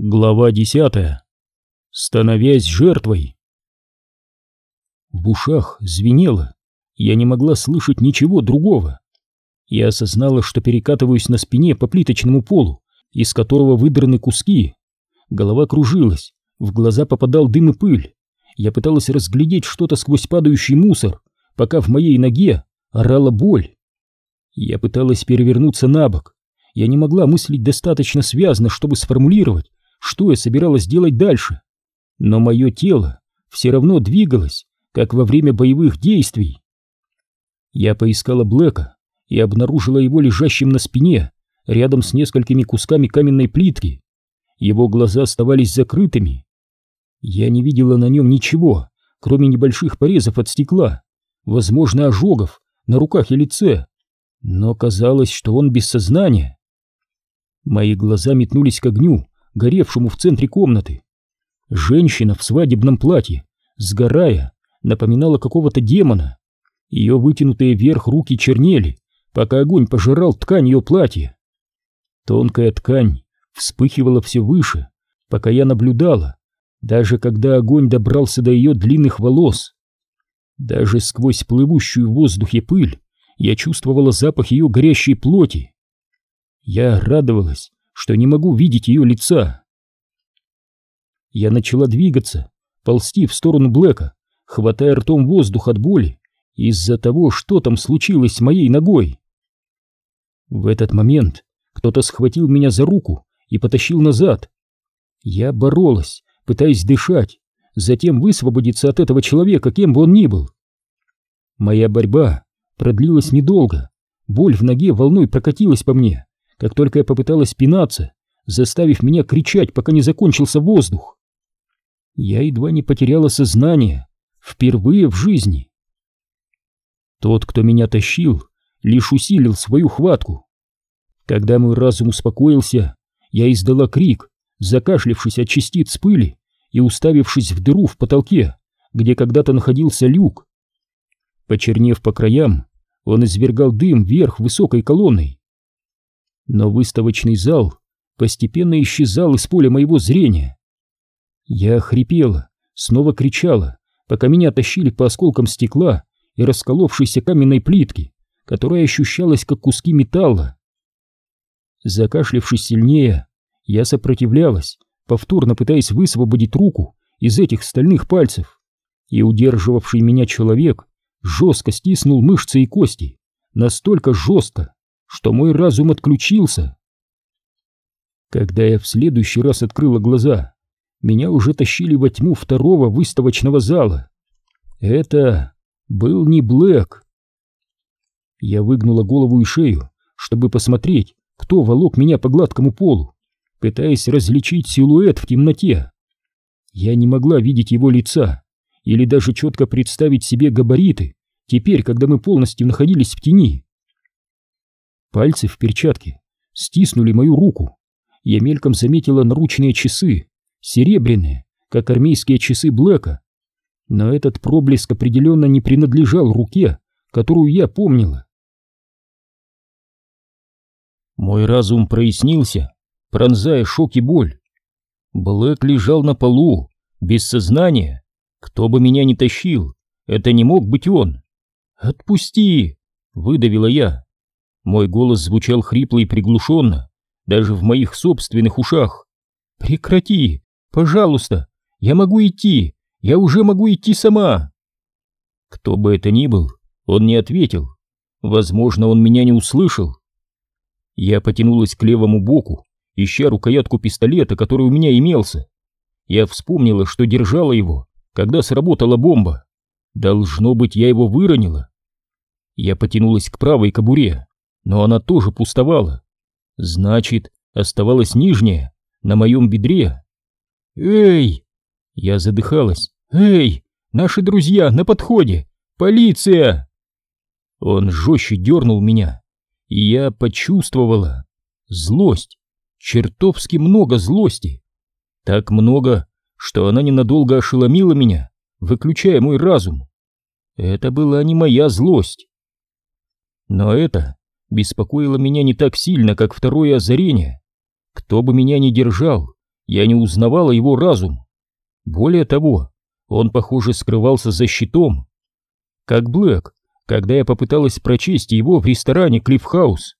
Глава десятая. Становясь жертвой. В ушах звенело, я не могла слышать ничего другого. Я осознала, что перекатываюсь на спине по плиточному полу, из которого выдраны куски. Голова кружилась, в глаза попадал дым и пыль. Я пыталась разглядеть что-то сквозь падающий мусор, пока в моей ноге орала боль. Я пыталась перевернуться на бок. Я не могла мыслить достаточно связно, чтобы сформулировать, что я собиралась делать дальше. Но мое тело все равно двигалось, как во время боевых действий. Я поискала Блэка и обнаружила его лежащим на спине, рядом с несколькими кусками каменной плитки. Его глаза оставались закрытыми. Я не видела на нем ничего, кроме небольших порезов от стекла, возможно, ожогов на руках и лице, но казалось, что он без сознания. Мои глаза метнулись к огню, горевшему в центре комнаты. Женщина в свадебном платье, сгорая, напоминала какого-то демона. Ее вытянутые вверх руки чернели, пока огонь пожирал ткань ее платья. Тонкая ткань вспыхивала все выше, пока я наблюдала, даже когда огонь добрался до ее длинных волос. Даже сквозь плывущую в воздухе пыль я чувствовала запах ее горящей плоти. Я радовалась, что не могу видеть ее лица. Я начала двигаться, ползти в сторону Блэка, хватая ртом воздух от боли из-за того, что там случилось с моей ногой. В этот момент кто-то схватил меня за руку и потащил назад. Я боролась, пытаясь дышать, затем высвободиться от этого человека, кем бы он ни был. Моя борьба продлилась недолго, боль в ноге волной прокатилась по мне как только я попыталась пинаться, заставив меня кричать, пока не закончился воздух. Я едва не потеряла сознание, впервые в жизни. Тот, кто меня тащил, лишь усилил свою хватку. Когда мой разум успокоился, я издала крик, закашлившись от частиц пыли и уставившись в дыру в потолке, где когда-то находился люк. Почернев по краям, он извергал дым вверх высокой колонной. Но выставочный зал постепенно исчезал из поля моего зрения. Я хрипела, снова кричала, пока меня тащили по осколкам стекла и расколовшейся каменной плитки, которая ощущалась как куски металла. Закашлившись сильнее, я сопротивлялась, повторно пытаясь высвободить руку из этих стальных пальцев, и удерживавший меня человек жестко стиснул мышцы и кости, настолько жестко, что мой разум отключился. Когда я в следующий раз открыла глаза, меня уже тащили во тьму второго выставочного зала. Это был не Блэк. Я выгнула голову и шею, чтобы посмотреть, кто волок меня по гладкому полу, пытаясь различить силуэт в темноте. Я не могла видеть его лица или даже четко представить себе габариты, теперь, когда мы полностью находились в тени. Пальцы в перчатке стиснули мою руку. Я мельком заметила наручные часы, серебряные, как армейские часы Блэка. Но этот проблеск определенно не принадлежал руке, которую я помнила. Мой разум прояснился, пронзая шок и боль. Блэк лежал на полу, без сознания. Кто бы меня ни тащил, это не мог быть он. «Отпусти!» — выдавила я. Мой голос звучал хрипло и приглушенно, даже в моих собственных ушах. «Прекрати! Пожалуйста! Я могу идти! Я уже могу идти сама!» Кто бы это ни был, он не ответил. Возможно, он меня не услышал. Я потянулась к левому боку, ища рукоятку пистолета, который у меня имелся. Я вспомнила, что держала его, когда сработала бомба. Должно быть, я его выронила. Я потянулась к правой кобуре но она тоже пустовала. Значит, оставалась нижняя, на моем бедре. «Эй!» Я задыхалась. «Эй! Наши друзья на подходе! Полиция!» Он жестче дернул меня, и я почувствовала злость, чертовски много злости. Так много, что она ненадолго ошеломила меня, выключая мой разум. Это была не моя злость. Но это беспокоило меня не так сильно, как второе озарение. Кто бы меня ни держал, Я не узнавала его разум. Более того, он, похоже, скрывался за щитом. Как Блэк, когда я попыталась прочесть его в ресторане Клиффхаус.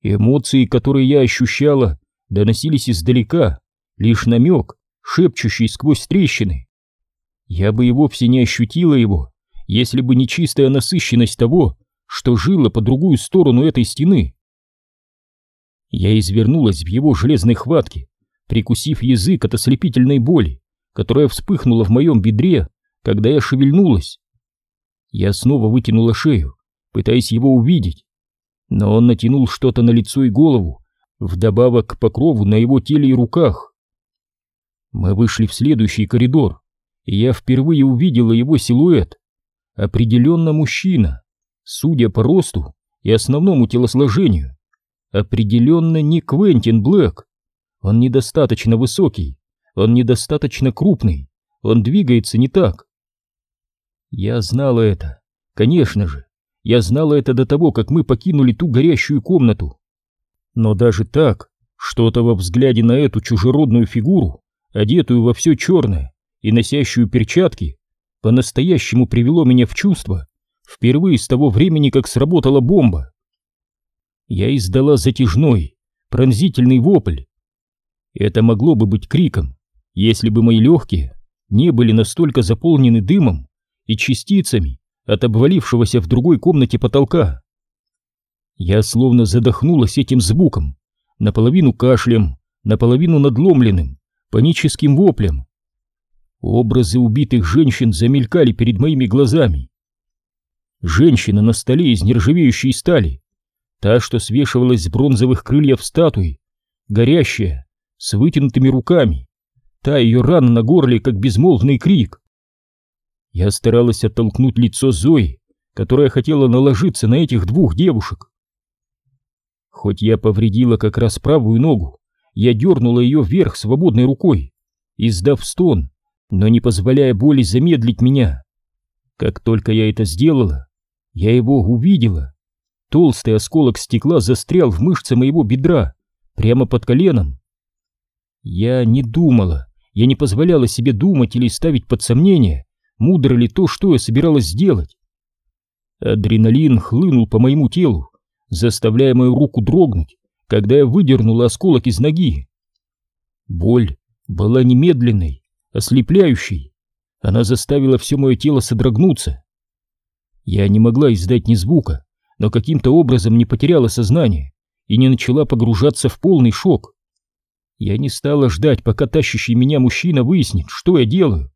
Эмоции, которые я ощущала, доносились издалека, лишь намек, шепчущий сквозь трещины. Я бы и вовсе не ощутила его, если бы не чистая насыщенность того, что жило по другую сторону этой стены. Я извернулась в его железной хватке, прикусив язык от ослепительной боли, которая вспыхнула в моем бедре, когда я шевельнулась. Я снова вытянула шею, пытаясь его увидеть, но он натянул что-то на лицо и голову, вдобавок к покрову на его теле и руках. Мы вышли в следующий коридор, и я впервые увидела его силуэт. Определенно мужчина, судя по росту и основному телосложению. Определенно не Квентин Блэк. Он недостаточно высокий, он недостаточно крупный, он двигается не так. Я знала это, конечно же, я знала это до того, как мы покинули ту горящую комнату. Но даже так, что-то во взгляде на эту чужеродную фигуру, одетую во все черное и носящую перчатки, по-настоящему привело меня в чувство, впервые с того времени, как сработала бомба. Я издала затяжной, пронзительный вопль. Это могло бы быть криком, если бы мои легкие не были настолько заполнены дымом и частицами от обвалившегося в другой комнате потолка. Я словно задохнулась этим звуком, наполовину кашлем, наполовину надломленным, паническим воплем. Образы убитых женщин замелькали перед моими глазами. Женщина на столе из нержавеющей стали, та, что свешивалась с бронзовых крыльев статуи, горящая, с вытянутыми руками, та ее рана на горле, как безмолвный крик. Я старалась оттолкнуть лицо Зои, которая хотела наложиться на этих двух девушек. Хоть я повредила как раз правую ногу, я дернула ее вверх свободной рукой, издав стон, но не позволяя боли замедлить меня. Как только я это сделала, я его увидела. Толстый осколок стекла застрял в мышце моего бедра, прямо под коленом. Я не думала, я не позволяла себе думать или ставить под сомнение, мудро ли то, что я собиралась сделать. Адреналин хлынул по моему телу, заставляя мою руку дрогнуть, когда я выдернула осколок из ноги. Боль была немедленной, ослепляющей. Она заставила все мое тело содрогнуться. Я не могла издать ни звука, но каким-то образом не потеряла сознание и не начала погружаться в полный шок. Я не стала ждать, пока тащащий меня мужчина выяснит, что я делаю.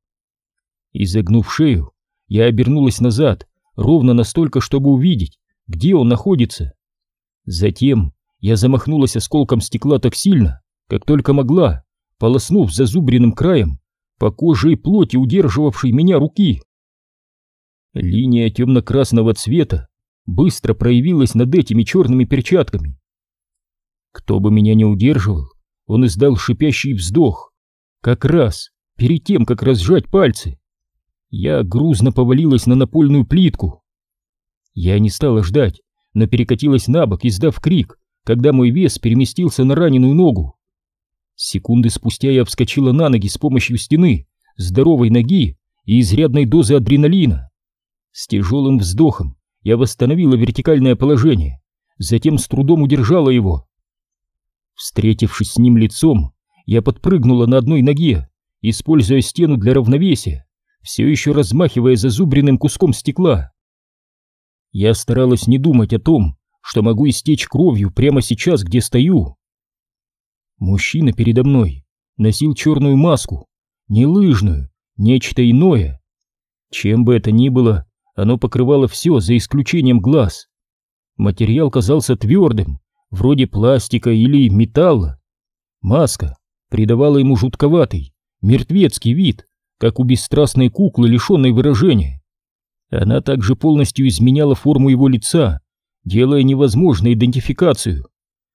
Изогнув шею, я обернулась назад, ровно настолько, чтобы увидеть, где он находится. Затем я замахнулась осколком стекла так сильно, как только могла, полоснув зазубренным краем по коже и плоти удерживавшей меня руки. Линия темно-красного цвета быстро проявилась над этими черными перчатками. Кто бы меня не удерживал, он издал шипящий вздох, как раз перед тем, как разжать пальцы. Я грузно повалилась на напольную плитку. Я не стала ждать, но перекатилась на бок, издав крик, когда мой вес переместился на раненую ногу. Секунды спустя я вскочила на ноги с помощью стены, здоровой ноги и изрядной дозы адреналина. С тяжелым вздохом я восстановила вертикальное положение, затем с трудом удержала его. Встретившись с ним лицом, я подпрыгнула на одной ноге, используя стену для равновесия, все еще размахивая зазубренным куском стекла. Я старалась не думать о том, что могу истечь кровью прямо сейчас, где стою. Мужчина передо мной носил черную маску, не лыжную, нечто иное. Чем бы это ни было, оно покрывало все, за исключением глаз. Материал казался твердым, вроде пластика или металла. Маска придавала ему жутковатый, мертвецкий вид, как у бесстрастной куклы, лишенной выражения. Она также полностью изменяла форму его лица, делая невозможной идентификацию.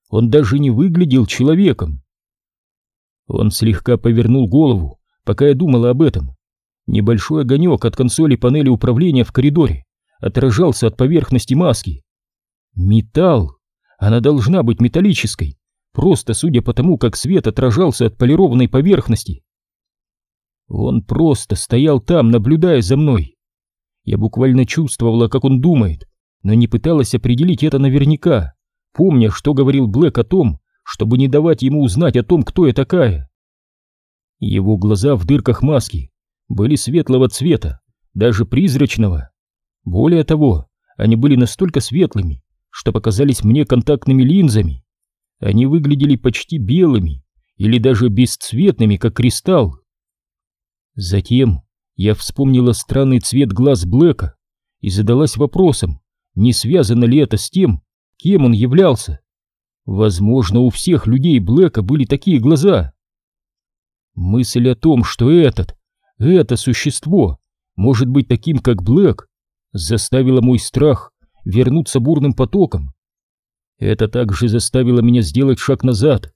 Он даже не выглядел человеком. Он слегка повернул голову, пока я думала об этом. Небольшой огонек от консоли панели управления в коридоре отражался от поверхности маски. Металл! Она должна быть металлической, просто судя по тому, как свет отражался от полированной поверхности. Он просто стоял там, наблюдая за мной. Я буквально чувствовала, как он думает, но не пыталась определить это наверняка, помня, что говорил Блэк о том, чтобы не давать ему узнать о том, кто я такая. Его глаза в дырках маски были светлого цвета, даже призрачного. Более того, они были настолько светлыми, что показались мне контактными линзами. Они выглядели почти белыми или даже бесцветными, как кристалл. Затем я вспомнила странный цвет глаз Блэка и задалась вопросом, не связано ли это с тем, кем он являлся. Возможно, у всех людей Блэка были такие глаза. Мысль о том, что этот, это существо может быть таким, как Блэк, заставила мой страх вернуться бурным потоком. Это также заставило меня сделать шаг назад.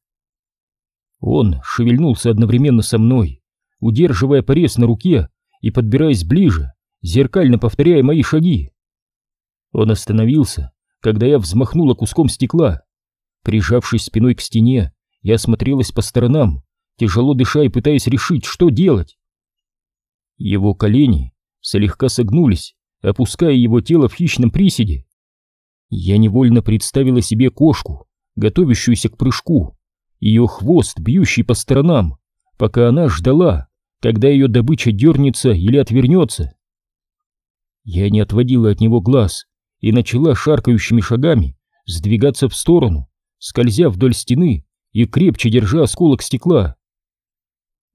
Он шевельнулся одновременно со мной, удерживая порез на руке и подбираясь ближе, зеркально повторяя мои шаги. Он остановился, когда я взмахнула куском стекла. Прижавшись спиной к стене, я осмотрелась по сторонам, тяжело дыша и пытаясь решить, что делать. Его колени слегка согнулись, опуская его тело в хищном приседе. Я невольно представила себе кошку, готовящуюся к прыжку, ее хвост, бьющий по сторонам, пока она ждала, когда ее добыча дернется или отвернется. Я не отводила от него глаз и начала шаркающими шагами сдвигаться в сторону, скользя вдоль стены и крепче держа осколок стекла.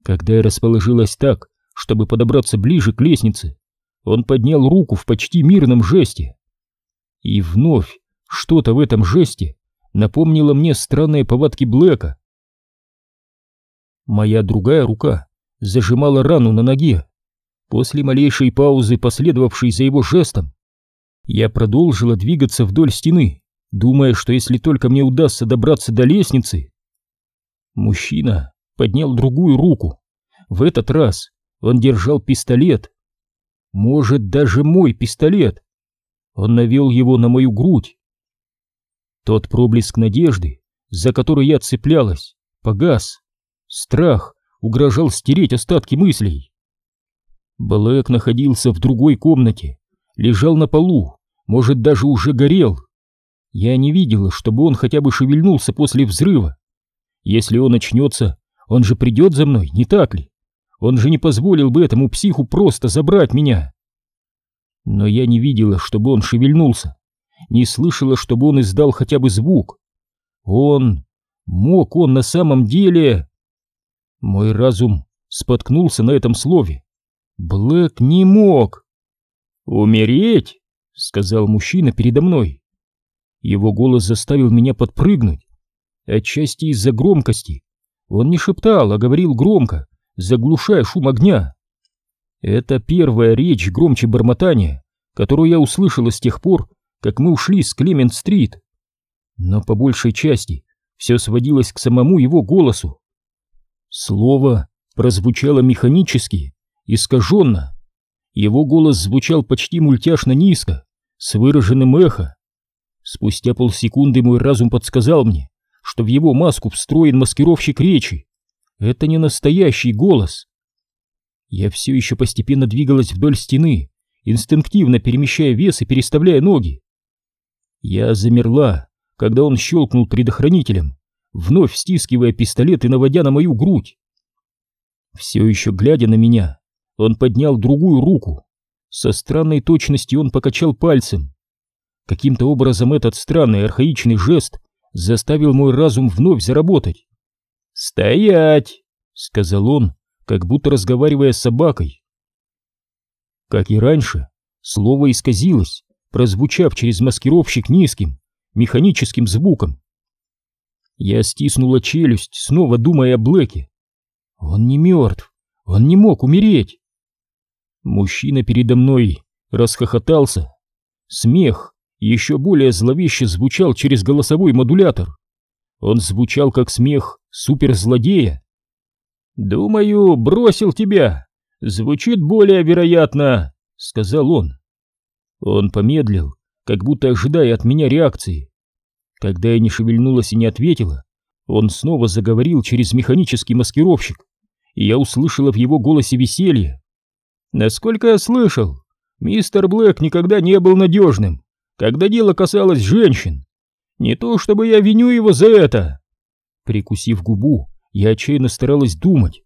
Когда я расположилась так, чтобы подобраться ближе к лестнице, он поднял руку в почти мирном жесте. И вновь что-то в этом жесте напомнило мне странные повадки Блэка. Моя другая рука зажимала рану на ноге. После малейшей паузы, последовавшей за его жестом, я продолжила двигаться вдоль стены, думая, что если только мне удастся добраться до лестницы... Мужчина поднял другую руку. В этот раз он держал пистолет. Может, даже мой пистолет. Он навел его на мою грудь. Тот проблеск надежды, за который я цеплялась, погас. Страх угрожал стереть остатки мыслей. Блэк находился в другой комнате, лежал на полу, может, даже уже горел. Я не видела, чтобы он хотя бы шевельнулся после взрыва. Если он очнется, он же придет за мной, не так ли? Он же не позволил бы этому психу просто забрать меня. Но я не видела, чтобы он шевельнулся, не слышала, чтобы он издал хотя бы звук. Он... Мог он на самом деле... Мой разум споткнулся на этом слове. Блэк не мог. «Умереть?» — сказал мужчина передо мной. Его голос заставил меня подпрыгнуть. Отчасти из-за громкости. Он не шептал, а говорил громко, заглушая шум огня. Это первая речь громче бормотания, которую я услышала с тех пор, как мы ушли с Клемент-стрит. Но по большей части все сводилось к самому его голосу. Слово прозвучало механически, искаженно, его голос звучал почти мультяшно низко, с выраженным эхо. Спустя полсекунды мой разум подсказал мне, что в его маску встроен маскировщик речи. Это не настоящий голос. Я все еще постепенно двигалась вдоль стены, инстинктивно перемещая вес и переставляя ноги. Я замерла, когда он щелкнул предохранителем, вновь стискивая пистолет и наводя на мою грудь. Все еще глядя на меня, он поднял другую руку. Со странной точностью он покачал пальцем. Каким-то образом этот странный архаичный жест заставил мой разум вновь заработать. «Стоять!» — сказал он, как будто разговаривая с собакой. Как и раньше, слово исказилось, прозвучав через маскировщик низким, механическим звуком. Я стиснула челюсть, снова думая о Блэке. Он не мертв, он не мог умереть. Мужчина передо мной расхохотался. Смех еще более зловеще звучал через голосовой модулятор. Он звучал как смех суперзлодея. «Думаю, бросил тебя. Звучит более вероятно», — сказал он. Он помедлил, как будто ожидая от меня реакции. Когда я не шевельнулась и не ответила, Он снова заговорил через механический маскировщик, и я услышала в его голосе веселье. Насколько я слышал, мистер Блэк никогда не был надежным, когда дело касалось женщин. Не то чтобы я виню его за это. Прикусив губу, я отчаянно старалась думать.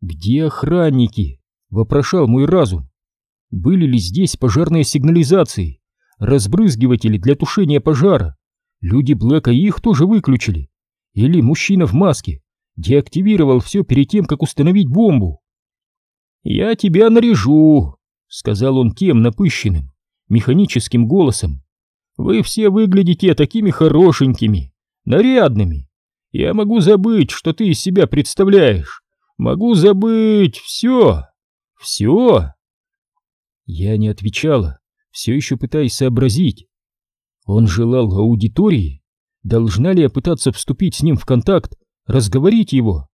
«Где охранники?» — вопрошал мой разум. «Были ли здесь пожарные сигнализации, разбрызгиватели для тушения пожара? Люди Блэка их тоже выключили. Или мужчина в маске деактивировал все перед тем, как установить бомбу?» «Я тебя наряжу», — сказал он тем напыщенным, механическим голосом. «Вы все выглядите такими хорошенькими, нарядными. Я могу забыть, что ты из себя представляешь. Могу забыть все. Все. Я не отвечала, все еще пытаясь сообразить. Он желал аудитории. Должна ли я пытаться вступить с ним в контакт, разговорить его?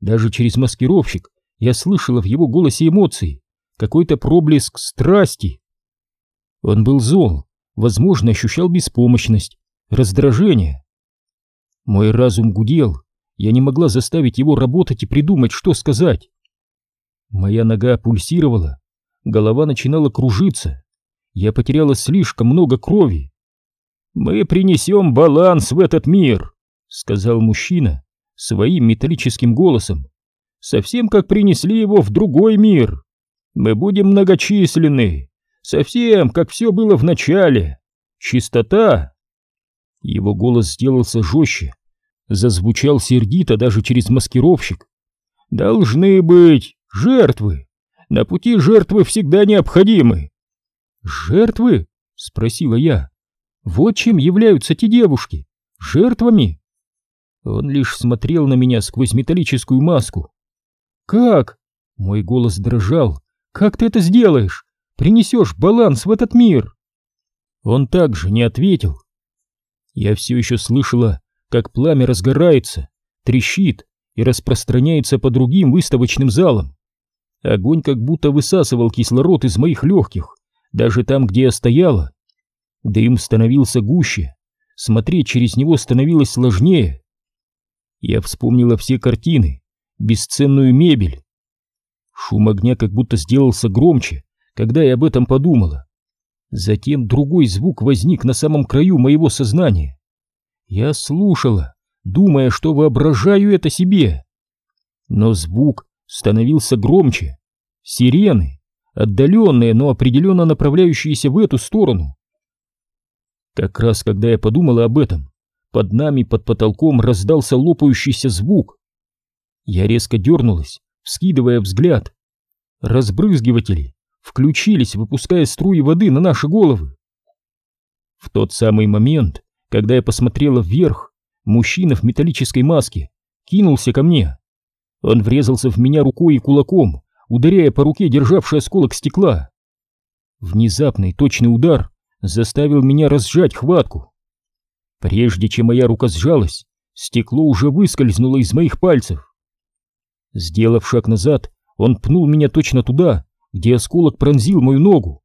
Даже через маскировщик я слышала в его голосе эмоции, какой-то проблеск страсти. Он был зол, возможно, ощущал беспомощность, раздражение. Мой разум гудел, я не могла заставить его работать и придумать, что сказать. Моя нога пульсировала, голова начинала кружиться. Я потеряла слишком много крови. «Мы принесем баланс в этот мир», — сказал мужчина своим металлическим голосом. «Совсем как принесли его в другой мир. Мы будем многочисленны, совсем как все было в начале. Чистота его голос сделался жестче, зазвучал сердито даже через маскировщик. «Должны быть жертвы! На пути жертвы всегда необходимы!» «Жертвы?» — спросила я. «Вот чем являются те девушки? Жертвами?» Он лишь смотрел на меня сквозь металлическую маску. «Как?» — мой голос дрожал. «Как ты это сделаешь? Принесешь баланс в этот мир?» Он также не ответил, я все еще слышала, как пламя разгорается, трещит и распространяется по другим выставочным залам. Огонь как будто высасывал кислород из моих легких, даже там, где я стояла. Дым становился гуще, смотреть через него становилось сложнее. Я вспомнила все картины, бесценную мебель. Шум огня как будто сделался громче, когда я об этом подумала. Затем другой звук возник на самом краю моего сознания. Я слушала, думая, что воображаю это себе. Но звук становился громче. Сирены, отдаленные, но определенно направляющиеся в эту сторону. Как раз когда я подумала об этом, под нами, под потолком раздался лопающийся звук. Я резко дернулась, вскидывая взгляд. Разбрызгиватели включились, выпуская струи воды на наши головы. В тот самый момент, когда я посмотрела вверх, мужчина в металлической маске кинулся ко мне. Он врезался в меня рукой и кулаком, ударяя по руке, державшей осколок стекла. Внезапный точный удар заставил меня разжать хватку. Прежде чем моя рука сжалась, стекло уже выскользнуло из моих пальцев. Сделав шаг назад, он пнул меня точно туда, где осколок пронзил мою ногу.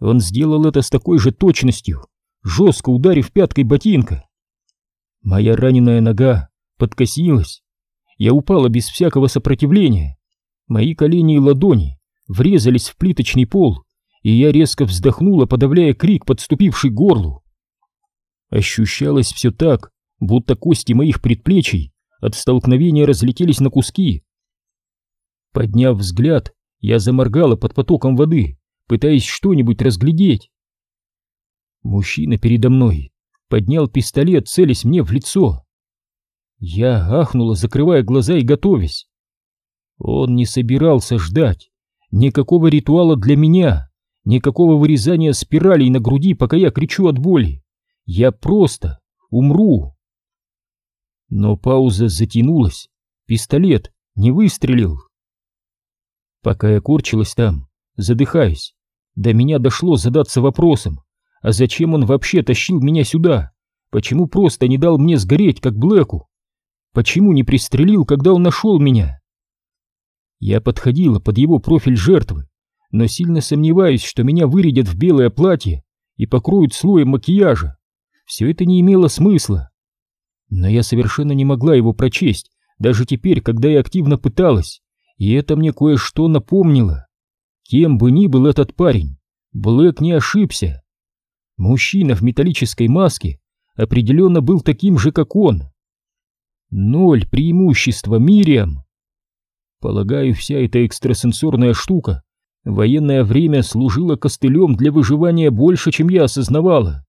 Он сделал это с такой же точностью, жестко ударив пяткой ботинка. Моя раненая нога подкосилась. Я упала без всякого сопротивления. Мои колени и ладони врезались в плиточный пол, и я резко вздохнула, подавляя крик, подступивший к горлу. Ощущалось все так, будто кости моих предплечий от столкновения разлетелись на куски. Подняв взгляд, я заморгала под потоком воды, пытаясь что-нибудь разглядеть. Мужчина передо мной поднял пистолет, целясь мне в лицо. Я ахнула, закрывая глаза и готовясь. Он не собирался ждать никакого ритуала для меня, никакого вырезания спиралей на груди, пока я кричу от боли. Я просто умру. Но пауза затянулась, пистолет не выстрелил. Пока я корчилась там, задыхаясь, до меня дошло задаться вопросом, а зачем он вообще тащил меня сюда? Почему просто не дал мне сгореть, как Блэку? Почему не пристрелил, когда он нашел меня? Я подходила под его профиль жертвы, но сильно сомневаюсь, что меня вырядят в белое платье и покроют слоем макияжа. Все это не имело смысла. Но я совершенно не могла его прочесть, даже теперь, когда я активно пыталась, и это мне кое-что напомнило. Кем бы ни был этот парень, Блэк не ошибся. Мужчина в металлической маске определенно был таким же, как он. Ноль преимущества Мириам. Полагаю, вся эта экстрасенсорная штука в военное время служила костылем для выживания больше, чем я осознавала.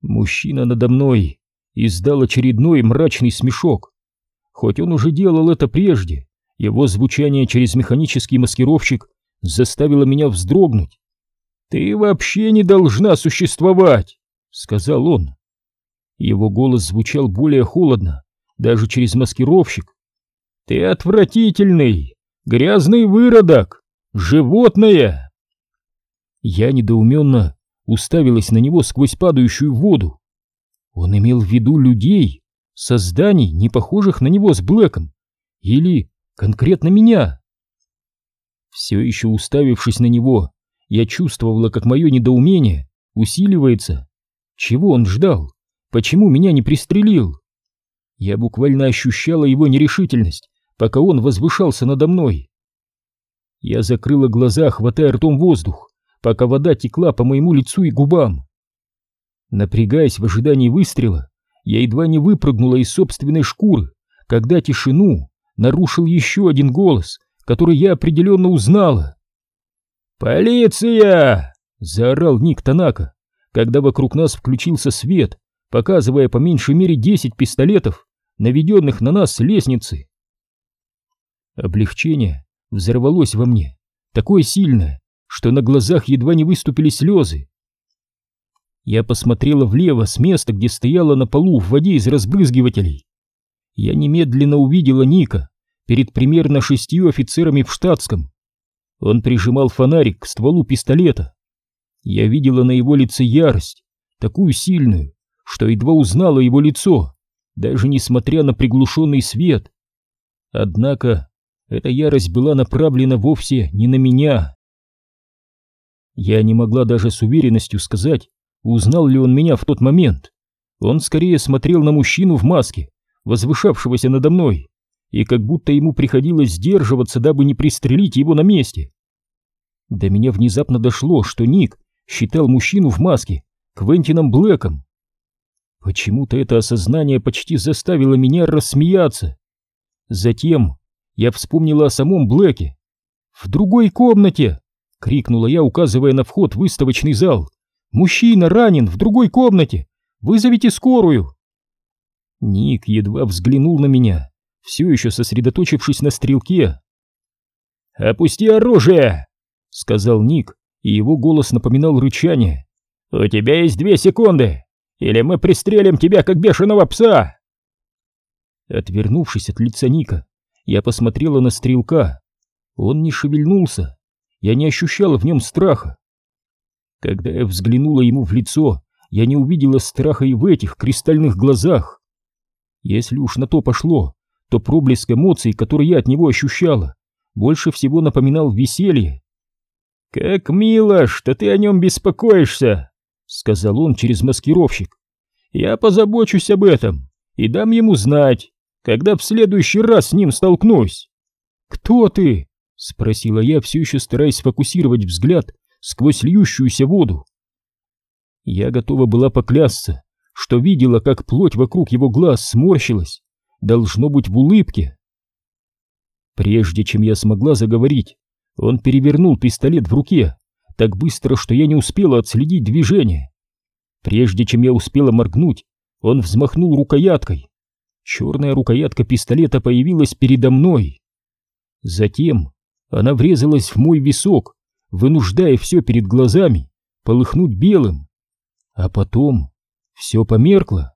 Мужчина надо мной издал очередной мрачный смешок. Хоть он уже делал это прежде, его звучание через механический маскировщик заставило меня вздрогнуть. «Ты вообще не должна существовать!» — сказал он. Его голос звучал более холодно, даже через маскировщик. «Ты отвратительный, грязный выродок, животное!» Я недоуменно уставилась на него сквозь падающую воду. Он имел в виду людей, созданий, не похожих на него с Блэком, или конкретно меня. Все еще уставившись на него, я чувствовала, как мое недоумение усиливается. Чего он ждал? Почему меня не пристрелил? Я буквально ощущала его нерешительность, пока он возвышался надо мной. Я закрыла глаза, хватая ртом воздух, пока вода текла по моему лицу и губам. Напрягаясь в ожидании выстрела, я едва не выпрыгнула из собственной шкуры, когда тишину нарушил еще один голос, который я определенно узнала. «Полиция!» — заорал Ник Танака, когда вокруг нас включился свет, показывая по меньшей мере десять пистолетов, наведенных на нас с лестницы. Облегчение взорвалось во мне, такое сильное, что на глазах едва не выступили слезы. Я посмотрела влево с места, где стояла на полу в воде из разбрызгивателей. Я немедленно увидела Ника перед примерно шестью офицерами в штатском. Он прижимал фонарик к стволу пистолета. Я видела на его лице ярость, такую сильную, что едва узнала его лицо, даже несмотря на приглушенный свет. Однако эта ярость была направлена вовсе не на меня. Я не могла даже с уверенностью сказать, Узнал ли он меня в тот момент? Он скорее смотрел на мужчину в маске, возвышавшегося надо мной, и как будто ему приходилось сдерживаться, дабы не пристрелить его на месте. До меня внезапно дошло, что Ник считал мужчину в маске Квентином Блэком. Почему-то это осознание почти заставило меня рассмеяться. Затем я вспомнила о самом Блэке. «В другой комнате!» — крикнула я, указывая на вход в выставочный зал. Мужчина ранен в другой комнате! Вызовите скорую!» Ник едва взглянул на меня, все еще сосредоточившись на стрелке. «Опусти оружие!» — сказал Ник, и его голос напоминал рычание. «У тебя есть две секунды, или мы пристрелим тебя, как бешеного пса!» Отвернувшись от лица Ника, я посмотрела на стрелка. Он не шевельнулся. Я не ощущала в нем страха. Когда я взглянула ему в лицо, я не увидела страха и в этих кристальных глазах. Если уж на то пошло, то проблеск эмоций, который я от него ощущала, больше всего напоминал веселье. «Как мило, что ты о нем беспокоишься», — сказал он через маскировщик. «Я позабочусь об этом и дам ему знать, когда в следующий раз с ним столкнусь». «Кто ты?» — спросила я, все еще стараясь сфокусировать взгляд сквозь льющуюся воду. Я готова была поклясться, что видела, как плоть вокруг его глаз сморщилась, должно быть в улыбке. Прежде чем я смогла заговорить, он перевернул пистолет в руке так быстро, что я не успела отследить движение. Прежде чем я успела моргнуть, он взмахнул рукояткой. Черная рукоятка пистолета появилась передо мной. Затем она врезалась в мой висок, вынуждая все перед глазами полыхнуть белым. А потом все померкло.